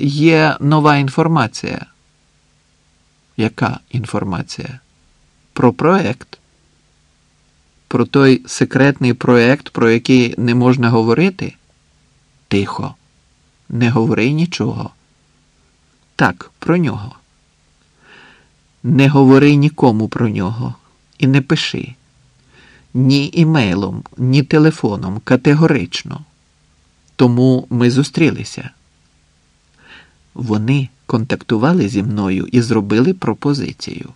є нова інформація. Яка інформація? Про проект? Про той секретний проект, про який не можна говорити? Тихо, не говори нічого. Так, про нього. Не говори нікому про нього і не пиши. Ні імейлом, ні телефоном, категорично. Тому ми зустрілися. Вони контактували зі мною і зробили пропозицію.